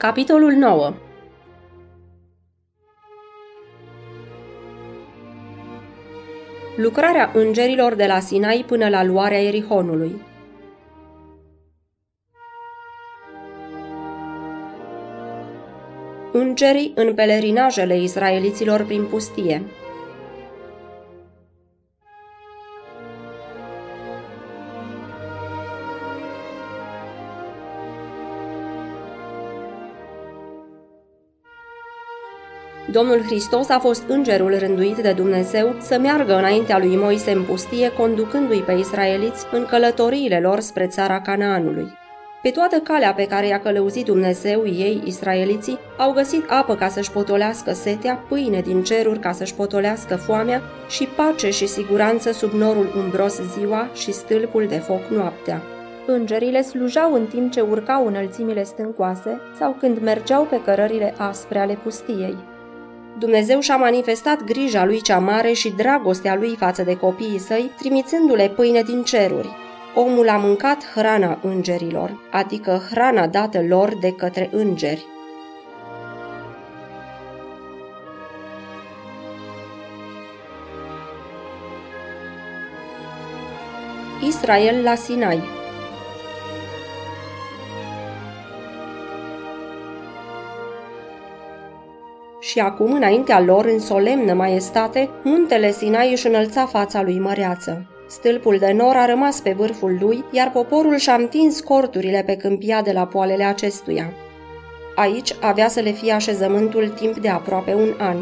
Capitolul 9 Lucrarea îngerilor de la Sinai până la luarea Erihonului. Îngerii în pelerinajele israeliților prin pustie Domnul Hristos a fost îngerul rânduit de Dumnezeu să meargă înaintea lui Moise în pustie, conducându-i pe israeliți în călătoriile lor spre țara Canaanului. Pe toată calea pe care i-a călăuzit Dumnezeu, ei, israeliții, au găsit apă ca să-și potolească setea, pâine din ceruri ca să-și potolească foamea și pace și siguranță sub norul umbros ziua și stâlpul de foc noaptea. Îngerile slujau în timp ce urcau înălțimile stâncoase sau când mergeau pe cărările aspre ale pustiei. Dumnezeu și-a manifestat grija lui cea mare și dragostea lui față de copiii săi, trimițându-le pâine din ceruri. Omul a mâncat hrana îngerilor, adică hrana dată lor de către îngeri. Israel la Sinai Și acum, înaintea lor, în solemnă maestate, muntele Sinai își înălța fața lui măreață. Stâlpul de nor a rămas pe vârful lui, iar poporul și-a întins corturile pe câmpia de la poalele acestuia. Aici avea să le fie așezământul timp de aproape un an.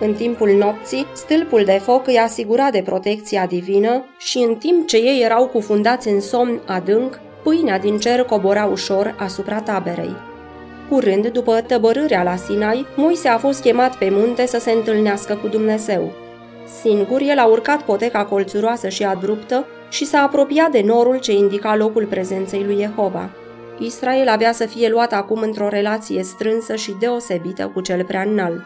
În timpul nopții, stâlpul de foc îi asigura de protecția divină și în timp ce ei erau cufundați în somn adânc, pâinea din cer cobora ușor asupra taberei. Curând, după tăbărârea la Sinai, Moise a fost chemat pe munte să se întâlnească cu Dumnezeu. Singur, el a urcat poteca colțuroasă și abruptă și s-a apropiat de norul ce indica locul prezenței lui Jehova. Israel avea să fie luat acum într-o relație strânsă și deosebită cu cel prea înalt.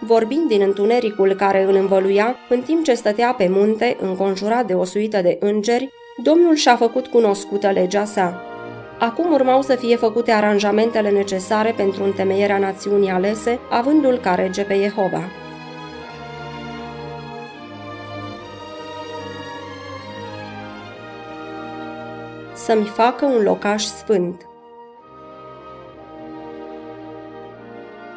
Vorbind din întunericul care îl învăluia, în timp ce stătea pe munte, înconjurat de o suită de îngeri, Domnul și-a făcut cunoscută legea sa. Acum urmau să fie făcute aranjamentele necesare pentru întemeierea națiunii alese, avându-l ca rege pe Jehova. Să-mi facă un locaș sfânt.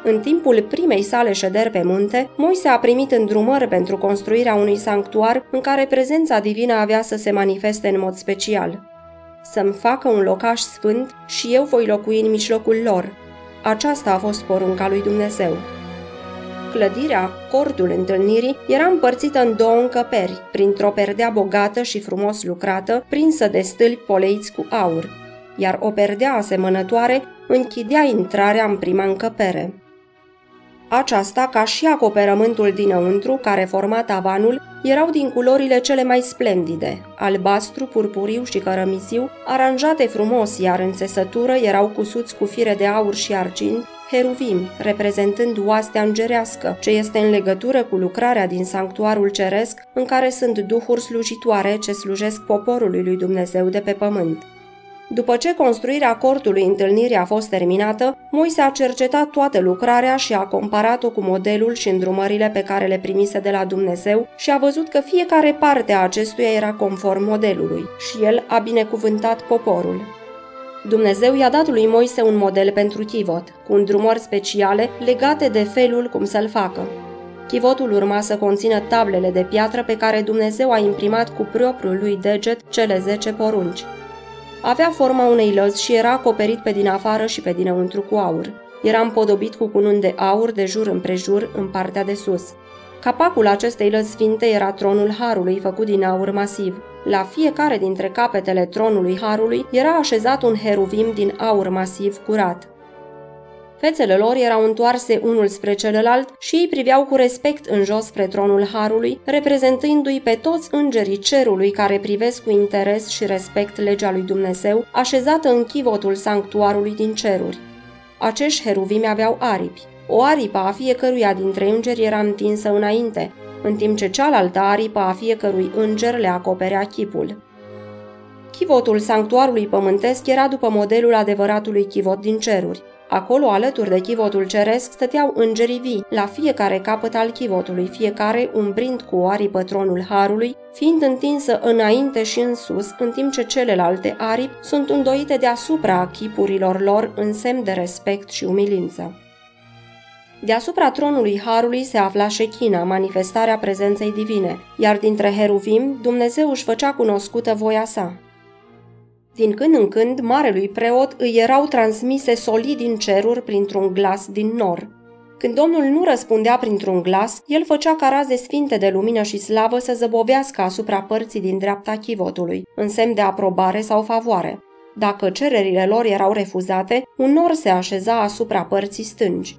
În timpul primei sale șederi pe munte, Moise a primit îndrumări pentru construirea unui sanctuar în care prezența divină avea să se manifeste în mod special să-mi facă un locaș sfânt și eu voi locui în mijlocul lor. Aceasta a fost porunca lui Dumnezeu. Clădirea, cortul întâlnirii, era împărțită în două încăperi, printr-o perdea bogată și frumos lucrată, prinsă de stâlpi poleiți cu aur, iar o perdea asemănătoare închidea intrarea în prima încăpere. Aceasta, ca și acoperământul dinăuntru, care forma tavanul, erau din culorile cele mai splendide, albastru, purpuriu și cărămisiu, aranjate frumos, iar în țesătură erau cusuți cu fire de aur și argint, heruvim, reprezentând oastea îngerească, ce este în legătură cu lucrarea din sanctuarul ceresc, în care sunt duhuri slujitoare ce slujesc poporului lui Dumnezeu de pe pământ. După ce construirea cortului întâlnirii a fost terminată, Moise a cercetat toată lucrarea și a comparat-o cu modelul și îndrumările pe care le primise de la Dumnezeu și a văzut că fiecare parte a acestuia era conform modelului și el a binecuvântat poporul. Dumnezeu i-a dat lui Moise un model pentru chivot, cu îndrumări speciale legate de felul cum să-l facă. Chivotul urma să conțină tablele de piatră pe care Dumnezeu a imprimat cu propriul lui deget cele zece porunci. Avea forma unei lăzi și era acoperit pe din afară și pe dinăuntru cu aur. Era împodobit cu cununi de aur de jur împrejur în partea de sus. Capacul acestei lăzi sfinte era tronul Harului făcut din aur masiv. La fiecare dintre capetele tronului Harului era așezat un heruvim din aur masiv curat. Fețele lor erau întoarse unul spre celălalt și ei priveau cu respect în jos spre tronul Harului, reprezentându-i pe toți îngerii cerului care privesc cu interes și respect legea lui Dumnezeu, așezată în chivotul sanctuarului din ceruri. Acești heruvimi aveau aripi. O aripă a fiecăruia dintre îngeri era întinsă înainte, în timp ce cealaltă aripă a fiecărui înger le acoperea chipul. Chivotul sanctuarului pământesc era după modelul adevăratului chivot din ceruri. Acolo, alături de chivotul ceresc, stăteau îngerii vii, la fiecare capăt al chivotului, fiecare umbrind cu o aripă tronul harului, fiind întinsă înainte și în sus, în timp ce celelalte aripi sunt îndoite deasupra chipurilor lor în semn de respect și umilință. Deasupra tronului Harului se afla Shechina, manifestarea prezenței divine, iar dintre heruvim Dumnezeu își făcea cunoscută voia sa. Din când în când, marelui preot îi erau transmise solii din ceruri printr-un glas din nor. Când Domnul nu răspundea printr-un glas, el făcea ca raze sfinte de lumină și slavă să zăbovească asupra părții din dreapta chivotului, în semn de aprobare sau favoare. Dacă cererile lor erau refuzate, un nor se așeza asupra părții stângi.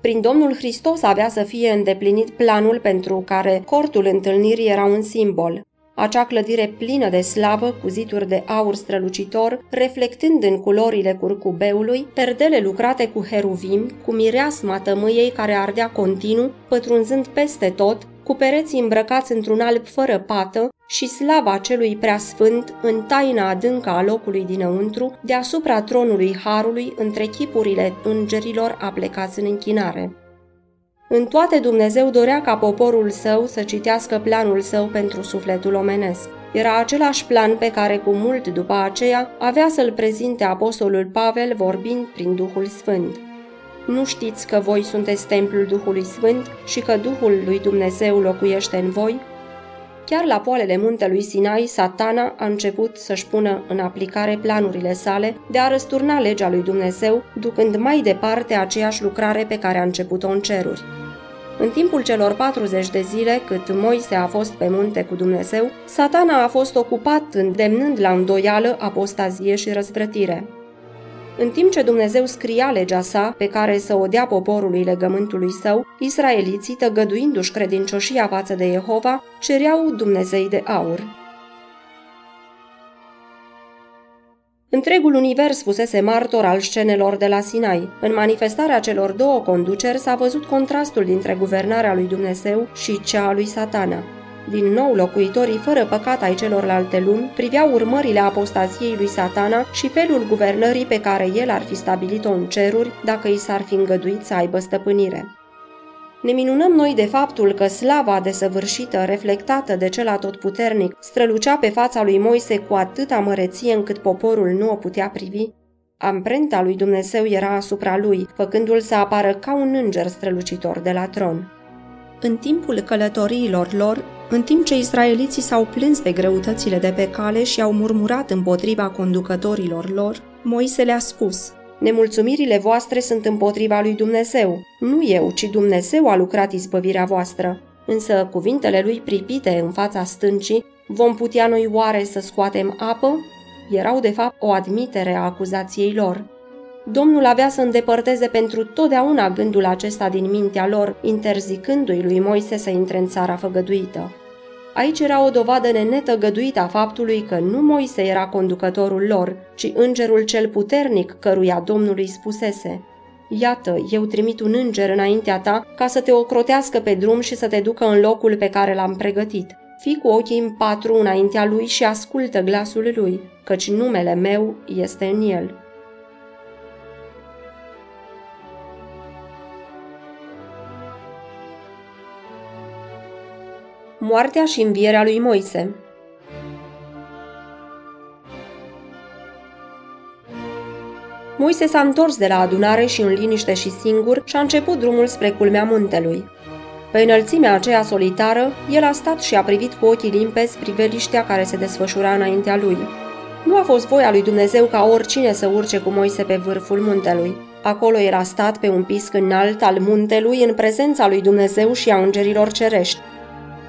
Prin Domnul Hristos avea să fie îndeplinit planul pentru care cortul întâlnirii era un simbol. Acea clădire plină de slavă, cu ziduri de aur strălucitor, reflectând în culorile curcubeului, perdele lucrate cu heruvim, cu mireasma tămâiei care ardea continuu, pătrunzând peste tot, cu pereții îmbrăcați într-un alb fără pată și slava celui preasfânt în taina adâncă a locului dinăuntru, deasupra tronului Harului, între chipurile îngerilor aplecați în închinare. În toate Dumnezeu dorea ca poporul său să citească planul său pentru sufletul omenesc. Era același plan pe care cu mult după aceea avea să-l prezinte apostolul Pavel vorbind prin Duhul Sfânt. Nu știți că voi sunteți templul Duhului Sfânt și că Duhul lui Dumnezeu locuiește în voi? Chiar la poalele muntelui Sinai, satana a început să-și pună în aplicare planurile sale de a răsturna legea lui Dumnezeu, ducând mai departe aceeași lucrare pe care a început-o în ceruri. În timpul celor 40 de zile cât Moise a fost pe munte cu Dumnezeu, satana a fost ocupat îndemnând la îndoială apostazie și răzvrătire. În timp ce Dumnezeu scria legea sa, pe care să o dea poporului legământului său, israeliții, tăgăduindu-și credincioșia față de Jehova, cereau Dumnezei de aur. Întregul univers fusese martor al scenelor de la Sinai. În manifestarea celor două conduceri s-a văzut contrastul dintre guvernarea lui Dumnezeu și cea a lui Satana. Din nou, locuitorii fără păcat ai celorlalte lumi priveau urmările apostaziei lui Satana și felul guvernării pe care el ar fi stabilit-o în ceruri dacă i s-ar fi îngăduit să aibă stăpânire. Ne minunăm noi de faptul că slava desăvârșită, reflectată de cel atotputernic, strălucea pe fața lui Moise cu atâta măreție încât poporul nu o putea privi? Amprenta lui Dumnezeu era asupra lui, făcându-l să apară ca un înger strălucitor de la tron. În timpul călătoriilor lor, în timp ce israeliții s-au plâns de greutățile de pe cale și au murmurat împotriva conducătorilor lor, Moise le-a spus – Nemulțumirile voastre sunt împotriva lui Dumnezeu. Nu eu, ci Dumnezeu a lucrat izbăvirea voastră. Însă cuvintele lui pripite în fața stâncii, vom putea noi oare să scoatem apă? Erau de fapt o admitere a acuzației lor. Domnul avea să îndepărteze pentru totdeauna gândul acesta din mintea lor, interzicându-i lui Moise să intre în țara făgăduită. Aici era o dovadă nenetăgăduită a faptului că nu Moise era conducătorul lor, ci îngerul cel puternic căruia Domnului spusese Iată, eu trimit un înger înaintea ta ca să te ocrotească pe drum și să te ducă în locul pe care l-am pregătit. Fii cu ochii în patru înaintea lui și ascultă glasul lui, căci numele meu este în el. Moartea și învierea lui Moise Moise s-a întors de la adunare și în liniște și singur și a început drumul spre culmea muntelui. Pe înălțimea aceea solitară, el a stat și a privit cu ochii limpezi priveliștea care se desfășura înaintea lui. Nu a fost voia lui Dumnezeu ca oricine să urce cu Moise pe vârful muntelui. Acolo era stat pe un pisc înalt al muntelui în prezența lui Dumnezeu și a îngerilor cerești.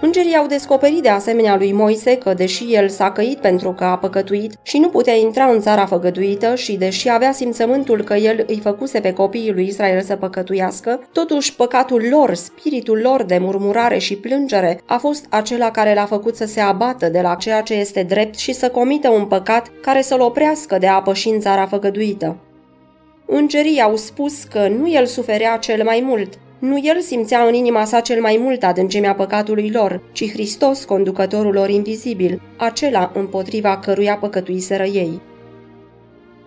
Îngerii au descoperit de asemenea lui Moise că, deși el s-a căit pentru că a păcătuit și nu putea intra în țara făgăduită și deși avea simțământul că el îi făcuse pe copiii lui Israel să păcătuiască, totuși păcatul lor, spiritul lor de murmurare și plângere a fost acela care l-a făcut să se abată de la ceea ce este drept și să comită un păcat care să-l oprească de a păși în țara făgăduită. Îngerii au spus că nu el suferea cel mai mult, Nu el simțea în inima sa cel mai mult adâncimea păcatului lor, ci Hristos, conducătorul lor invizibil, acela împotriva căruia păcătuiseră ei.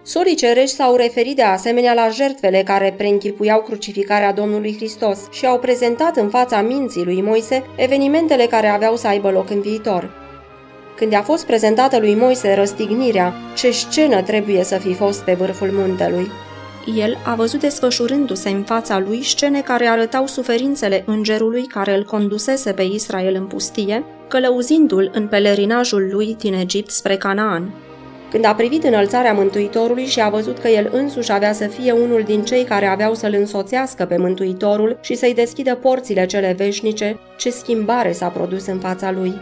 Sorii cerești s-au referit de asemenea la jertfele care preînchipuiau crucificarea Domnului Hristos și au prezentat în fața minții lui Moise evenimentele care aveau să aibă loc în viitor. Când a fost prezentată lui Moise răstignirea, ce scenă trebuie să fi fost pe vârful muntelui. El a văzut desfășurându-se în fața lui scene care arătau suferințele îngerului care îl condusese pe Israel în pustie, călăuzindu-l în pelerinajul lui din Egipt spre Canaan. Când a privit înălțarea Mântuitorului și a văzut că el însuși avea să fie unul din cei care aveau să-l însoțească pe Mântuitorul și să-i deschidă porțile cele veșnice, ce schimbare s-a produs în fața lui.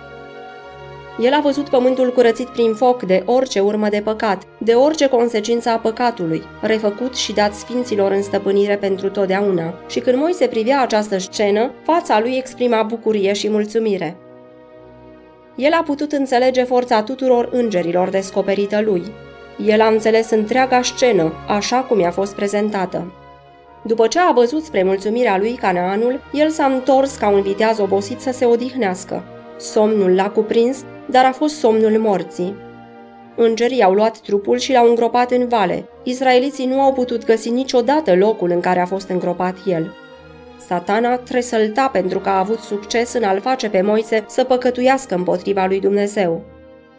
El a văzut pământul curățit prin foc de orice urmă de păcat, de orice consecință a păcatului, refăcut și dat sfinților în stăpânire pentru totdeauna. Și când Moise privea această scenă, fața lui exprima bucurie și mulțumire. El a putut înțelege forța tuturor îngerilor descoperită lui. El a înțeles întreaga scenă, așa cum i-a fost prezentată. După ce a văzut spre mulțumirea lui Canaanul, el s-a întors ca un viteaz obosit să se odihnească. Somnul l-a cuprins, dar a fost somnul morții. Îngerii au luat trupul și l-au îngropat în vale. Israeliții nu au putut găsi niciodată locul în care a fost îngropat el. Satana tresălta pentru că a avut succes în a-l face pe Moise să păcătuiască împotriva lui Dumnezeu.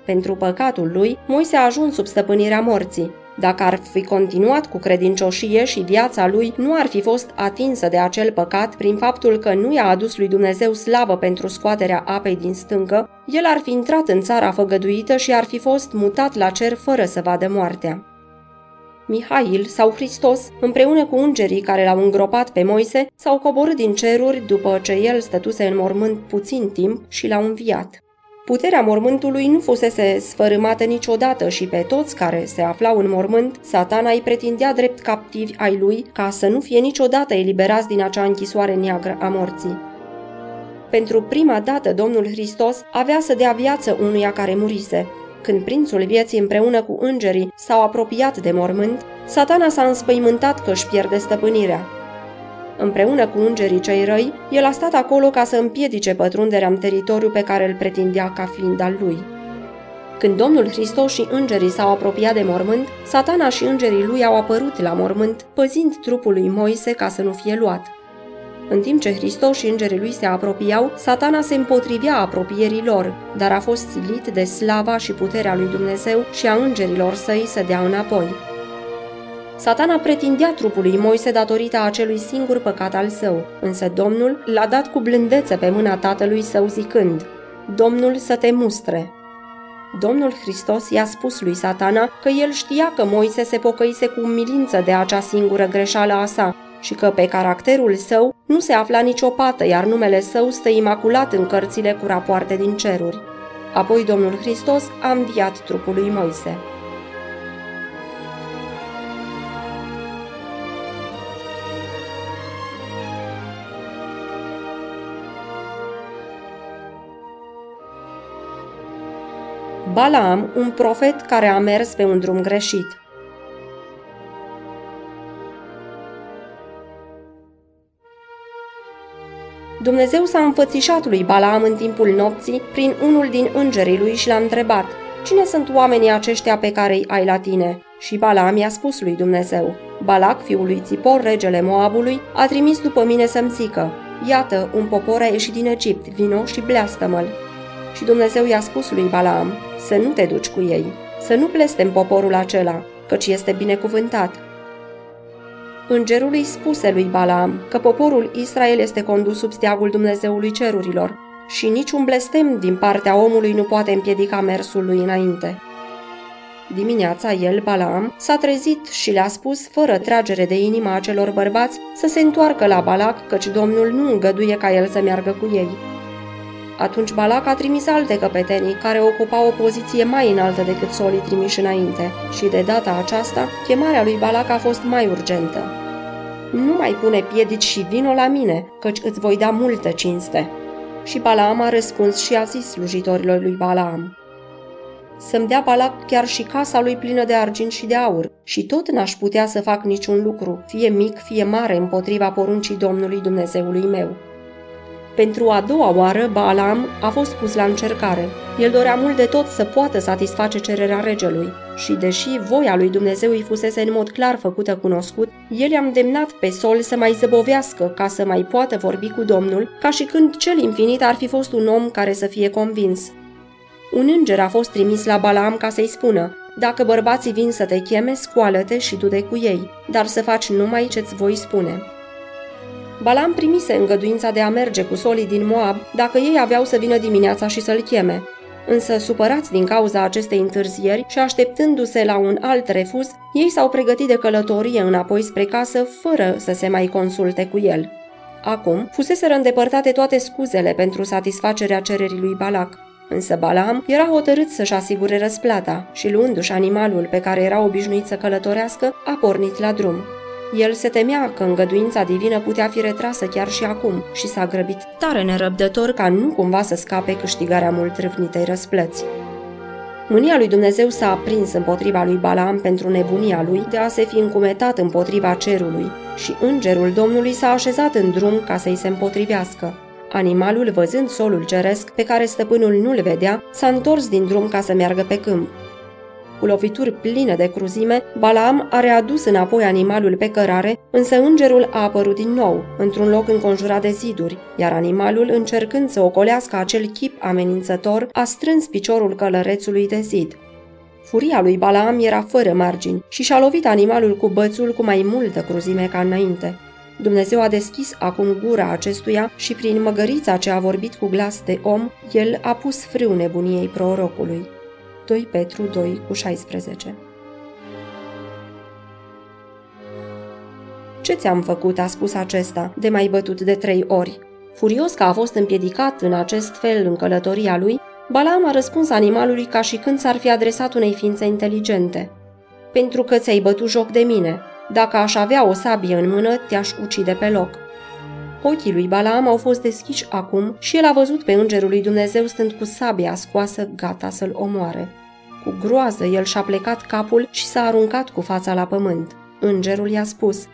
Pentru păcatul lui, Moise a ajuns sub stăpânirea morții. Dacă ar fi continuat cu credincioșie și viața lui nu ar fi fost atinsă de acel păcat prin faptul că nu i-a adus lui Dumnezeu slavă pentru scoaterea apei din stâncă, el ar fi intrat în țara făgăduită și ar fi fost mutat la cer fără să vadă moartea. Mihail sau Hristos, împreună cu îngerii care l-au îngropat pe Moise, s-au coborât din ceruri după ce el stătuse în mormânt puțin timp și l-au înviat. Puterea mormântului nu fusese sfărâmată niciodată și pe toți care se aflau în mormânt, satana îi pretindea drept captivi ai lui ca să nu fie niciodată eliberați din acea închisoare neagră a morții. Pentru prima dată Domnul Hristos avea să dea viață unuia care murise. Când prințul vieții împreună cu îngerii s-au apropiat de mormânt, satana s-a înspăimântat că își pierde stăpânirea. Împreună cu îngerii cei răi, el a stat acolo ca să împiedice pătrunderea în teritoriu pe care îl pretindea ca fiind al lui. Când Domnul Hristos și îngerii s-au apropiat de mormânt, satana și îngerii lui au apărut la mormânt, păzind trupul lui Moise ca să nu fie luat. În timp ce Hristos și îngerii lui se apropiau, satana se împotrivea apropierii lor, dar a fost silit de slava și puterea lui Dumnezeu și a îngerilor săi să dea înapoi. Satana pretindea trupul lui Moise datorită acelui singur păcat al său, însă Domnul l-a dat cu blândețe pe mâna tatălui său zicând, Domnul să te mustre. Domnul Hristos i-a spus lui satana că el știa că Moise se pocăise cu umilință de acea singură greșeală a sa și că pe caracterul său nu se afla nicio pată, iar numele său stă imaculat în cărțile cu rapoarte din ceruri. Apoi Domnul Hristos a înviat trupul lui Moise. Balaam, un profet care a mers pe un drum greșit. Dumnezeu s-a înfățișat lui Balaam în timpul nopții prin unul din îngerii lui și l-a întrebat, Cine sunt oamenii aceștia pe care îi ai la tine? Și Balaam i-a spus lui Dumnezeu, Balac, fiul lui Țipor, regele Moabului, a trimis după mine să-mi zică, Iată, un popor a ieșit din Egipt, vino și bleastă-mă-l. Și Dumnezeu i-a spus lui Balaam, să nu te duci cu ei, să nu blestem poporul acela, căci este binecuvântat. Îngerul îi spuse lui Balaam că poporul Israel este condus sub steagul Dumnezeului cerurilor și niciun blestem din partea omului nu poate împiedica mersul lui înainte. Dimineața el, Balaam, s-a trezit și le-a spus, fără tragere de inimă a celor bărbați, să se întoarcă la Balac, căci Domnul nu îngăduie ca el să meargă cu ei. Atunci Balac a trimis alte căpetenii, care ocupau o poziție mai înaltă decât solii trimiși înainte, și de data aceasta, chemarea lui Balac a fost mai urgentă. Nu mai pune piedici și vino la mine, căci îți voi da multă cinste. Și Balaam a răspuns și a zis slujitorilor lui Balaam. să-mi dea Balac chiar și casa lui plină de argint și de aur, și tot n-aș putea să fac niciun lucru, fie mic, fie mare, împotriva poruncii Domnului Dumnezeului meu. Pentru a doua oară, Balaam a fost pus la încercare. El dorea mult de tot să poată satisface cererea regelui și, deși voia lui Dumnezeu îi fusese în mod clar făcută cunoscut, el i-a îndemnat pe sol să mai zăbovească ca să mai poată vorbi cu Domnul, ca și când cel infinit ar fi fost un om care să fie convins. Un înger a fost trimis la Balaam ca să-i spună, dacă bărbații vin să te cheme, scoală-te și du-te cu ei, dar să faci numai ce-ți voi spune. Balam primise îngăduința de a merge cu solii din Moab dacă ei aveau să vină dimineața și să-l cheme. Însă, supărați din cauza acestei întârzieri și așteptându-se la un alt refuz, ei s-au pregătit de călătorie înapoi spre casă fără să se mai consulte cu el. Acum, fuseseră îndepărtate toate scuzele pentru satisfacerea cererii lui Balac. Însă Balaam era hotărât să-și asigure răsplata și luându-și animalul pe care era obișnuit să călătorească, a pornit la drum. El se temea că îngăduința divină putea fi retrasă chiar și acum și s-a grăbit tare nerăbdător ca nu cumva să scape câștigarea mult râvnitei răsplăți. Mânia lui Dumnezeu s-a aprins împotriva lui Balaam pentru nebunia lui de a se fi încumetat împotriva cerului și îngerul Domnului s-a așezat în drum ca să-i se împotrivească. Animalul, văzând solul ceresc pe care stăpânul nu-l vedea, s-a întors din drum ca să meargă pe câmp. Cu lovituri pline de cruzime, Balaam a readus înapoi animalul pe cărare, însă îngerul a apărut din nou, într-un loc înconjurat de ziduri, iar animalul, încercând să ocolească acel chip amenințător, a strâns piciorul călărețului de zid. Furia lui Balaam era fără margini și și-a lovit animalul cu bățul cu mai multă cruzime ca înainte. Dumnezeu a deschis acum gura acestuia și prin măgărița ce a vorbit cu glas de om, el a pus frâu nebuniei prorocului. 2 Petru 2 cu 16 Ce ți-am făcut?" a spus acesta, de mai bătut de trei ori. Furios că a fost împiedicat în acest fel în călătoria lui, Balaam a răspuns animalului ca și când s-ar fi adresat unei ființe inteligente. Pentru că ți-ai bătut joc de mine. Dacă aș avea o sabie în mână, te-aș ucide pe loc. Ochii lui Balaam au fost deschiși acum și el a văzut pe îngerul lui Dumnezeu stând cu sabia scoasă, gata să-l omoare. Cu groază el și-a plecat capul și s-a aruncat cu fața la pământ. Îngerul i-a spus,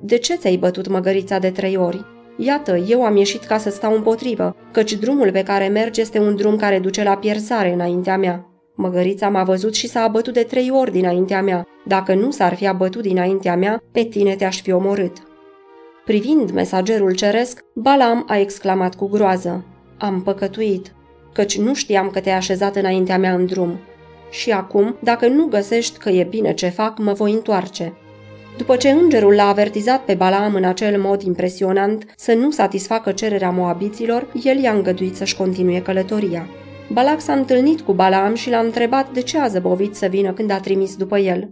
De ce ți-ai bătut măgărița de trei ori? Iată, eu am ieșit ca să stau împotrivă, căci drumul pe care mergi este un drum care duce la pierzare înaintea mea. Măgărița m-a văzut și s-a abătut de trei ori dinaintea mea. Dacă nu s-ar fi abătut dinaintea mea, pe tine te-aș fi omorât. Privind mesagerul ceresc, Balam a exclamat cu groază. Am păcătuit, căci nu știam că te-ai așezat înaintea mea în drum. Și acum, dacă nu găsești că e bine ce fac, mă voi întoarce. După ce îngerul l-a avertizat pe Balaam în acel mod impresionant să nu satisfacă cererea moabiților, el i-a îngăduit să-și continue călătoria. Balac s-a întâlnit cu Balaam și l-a întrebat de ce a zăbovit să vină când a trimis după el.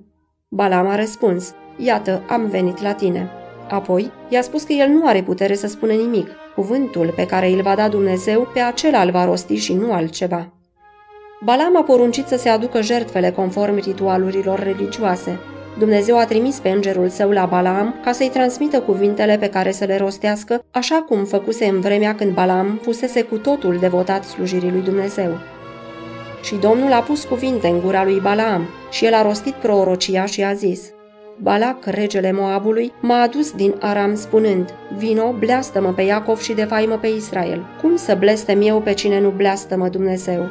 Balaam a răspuns, Iată, am venit la tine. Apoi, i-a spus că el nu are putere să spună nimic. Cuvântul pe care îl va da Dumnezeu, pe acela îl va rosti și nu altceva. Balam a poruncit să se aducă jertfele conform ritualurilor religioase. Dumnezeu a trimis pe îngerul său la Balaam ca să-i transmită cuvintele pe care să le rostească, așa cum făcuse în vremea când Balaam fusese cu totul devotat slujirii lui Dumnezeu. Și Domnul a pus cuvinte în gura lui Balaam și el a rostit prorocia și a zis – Balac, regele Moabului, m-a adus din Aram spunând, Vino, bleastă-mă pe Iacov și defaimă pe Israel. Cum să blestem eu pe cine nu bleastă-mă Dumnezeu?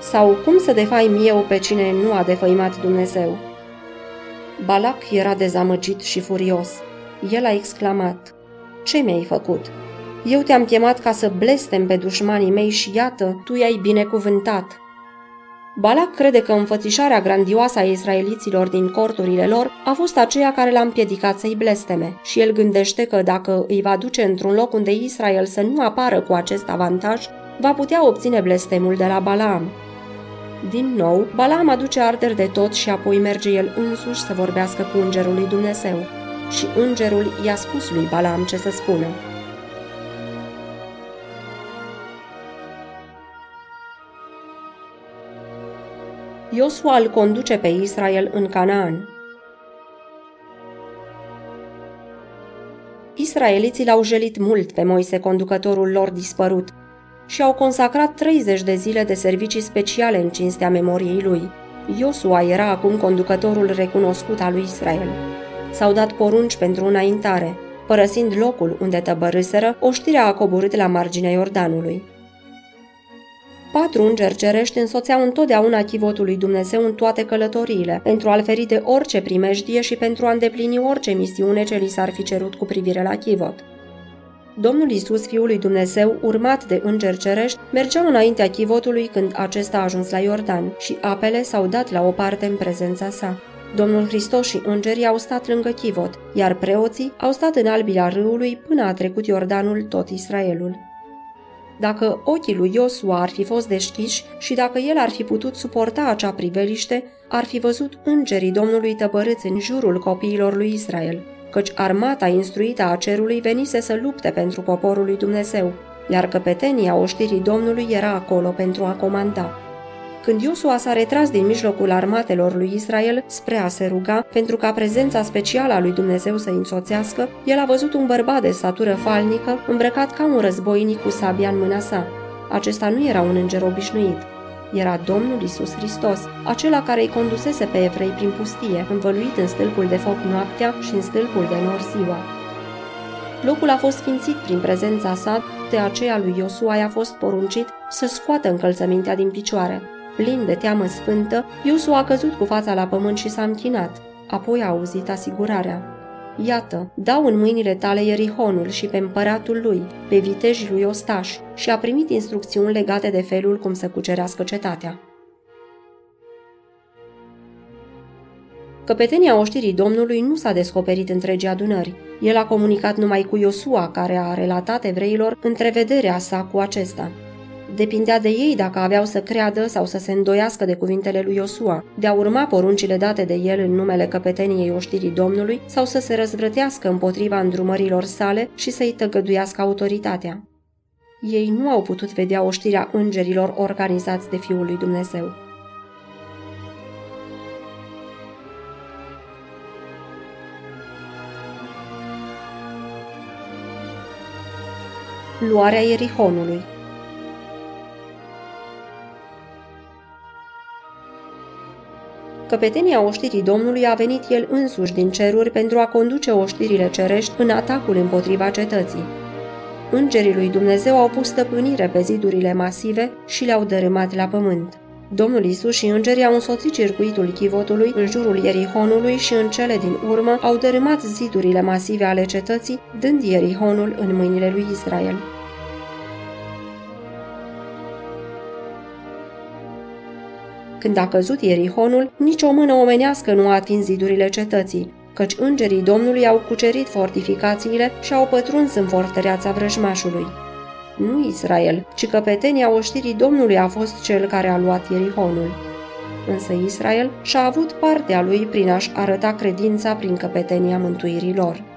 Sau cum să defaim eu pe cine nu a defăimat Dumnezeu? Balac era dezamăgit și furios. El a exclamat, Ce mi-ai făcut? Eu te-am chemat ca să blestem pe dușmanii mei și iată, tu i-ai binecuvântat. Balac crede că înfățișarea grandioasă a israeliților din corturile lor a fost aceea care l-a împiedicat să-i blesteme și el gândește că dacă îi va duce într-un loc unde Israel să nu apară cu acest avantaj, va putea obține blestemul de la Balaam. Din nou, Balaam aduce arderi de tot și apoi merge el însuși să vorbească cu îngerul lui Dumnezeu. Și îngerul i-a spus lui Balaam ce să spună. Iosua îl conduce pe Israel în Canaan. Israeliții l-au jelit mult pe Moise, conducătorul lor dispărut. și au consacrat 30 de zile de servicii speciale în cinstea memoriei lui. Iosua era acum conducătorul recunoscut al lui Israel. S-au dat porunci pentru înaintare. Părăsind locul unde tăbărâseră, oștirea a coborât la marginea Iordanului. Patru îngeri cerești însoțeau întotdeauna chivotul lui Dumnezeu în toate călătoriile, pentru a-l feri de orice primejdie și pentru a îndeplini orice misiune ce li s-ar fi cerut cu privire la chivot. Domnul Isus, Fiul lui Dumnezeu, urmat de îngeri cerești, mergea înaintea chivotului când acesta a ajuns la Iordan și apele s-au dat la o parte în prezența sa. Domnul Hristos și îngerii au stat lângă chivot, iar preoții au stat în albila râului până a trecut Iordanul tot Israelul. Dacă ochii lui Iosua ar fi fost deschiși și dacă el ar fi putut suporta acea priveliște, ar fi văzut îngerii Domnului tăbărâți în jurul copiilor lui Israel, căci armata instruită a cerului venise să lupte pentru poporul lui Dumnezeu, iar căpetenia oștirii Domnului era acolo pentru a comanda. Când Iosua s-a retras din mijlocul armatelor lui Israel spre a se ruga pentru ca prezența specială a lui Dumnezeu să însoțească, el a văzut un bărbat de statură falnică, îmbrăcat ca un războinic cu sabia în mâna sa. Acesta nu era un înger obișnuit. Era Domnul Isus Hristos, acela care îi condusese pe evrei prin pustie, învăluit în stâlpul de foc noaptea și în stâlpul de nor ziua. Locul a fost sfințit prin prezența sa, de aceea lui Iosua i-a fost poruncit să scoată încălțămintea din picioare. Plin de teamă sfântă, Iusu a căzut cu fața la pământ și s-a închinat. Apoi a auzit asigurarea. Iată, dau în mâinile tale Ierihonul și pe împăratul lui, pe vitejii lui Ostaș, și a primit instrucțiuni legate de felul cum să cucerească cetatea. Căpetenia oștirii Domnului nu s-a descoperit întregii adunări. El a comunicat numai cu Iosua, care a relatat evreilor întrevederea sa cu acesta. Depindea de ei dacă aveau să creadă sau să se îndoiască de cuvintele lui Iosua, de a urma poruncile date de el în numele căpeteniei oștirii Domnului sau să se răzvrătească împotriva îndrumărilor sale și să-i tăgăduiască autoritatea. Ei nu au putut vedea oștirea îngerilor organizați de Fiul lui Dumnezeu. Luarea Ierihonului Căpetenia oștirii Domnului a venit el însuși din ceruri pentru a conduce oștirile cerești în atacul împotriva cetății. Îngerii lui Dumnezeu au pus stăpânire pe zidurile masive și le-au dărâmat la pământ. Domnul Isus și îngerii au însoțit circuitul chivotului în jurul Ierihonului și în cele din urmă au dărâmat zidurile masive ale cetății, dând Ierihonul în mâinile lui Israel. Când a căzut Ierihonul, nici o mână omenească nu a atins zidurile cetății, căci îngerii Domnului au cucerit fortificațiile și au pătruns în fortăreața vrăjmașului. Nu Israel, ci căpetenia oștirii Domnului a fost cel care a luat Ierihonul. Însă Israel și-a avut partea lui prin a-și arăta credința prin căpetenia mântuirii lor.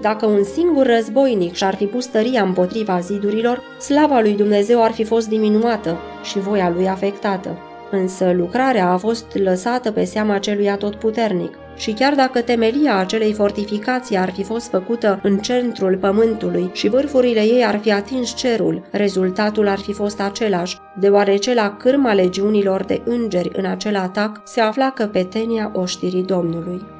Dacă un singur războinic și-ar fi pus tăria împotriva zidurilor, slava lui Dumnezeu ar fi fost diminuată și voia lui afectată. Însă lucrarea a fost lăsată pe seama celui atotputernic și chiar dacă temelia acelei fortificații ar fi fost făcută în centrul pământului și vârfurile ei ar fi atins cerul, rezultatul ar fi fost același, deoarece la cârma legiunilor de îngeri în acel atac se afla căpetenia oștirii Domnului.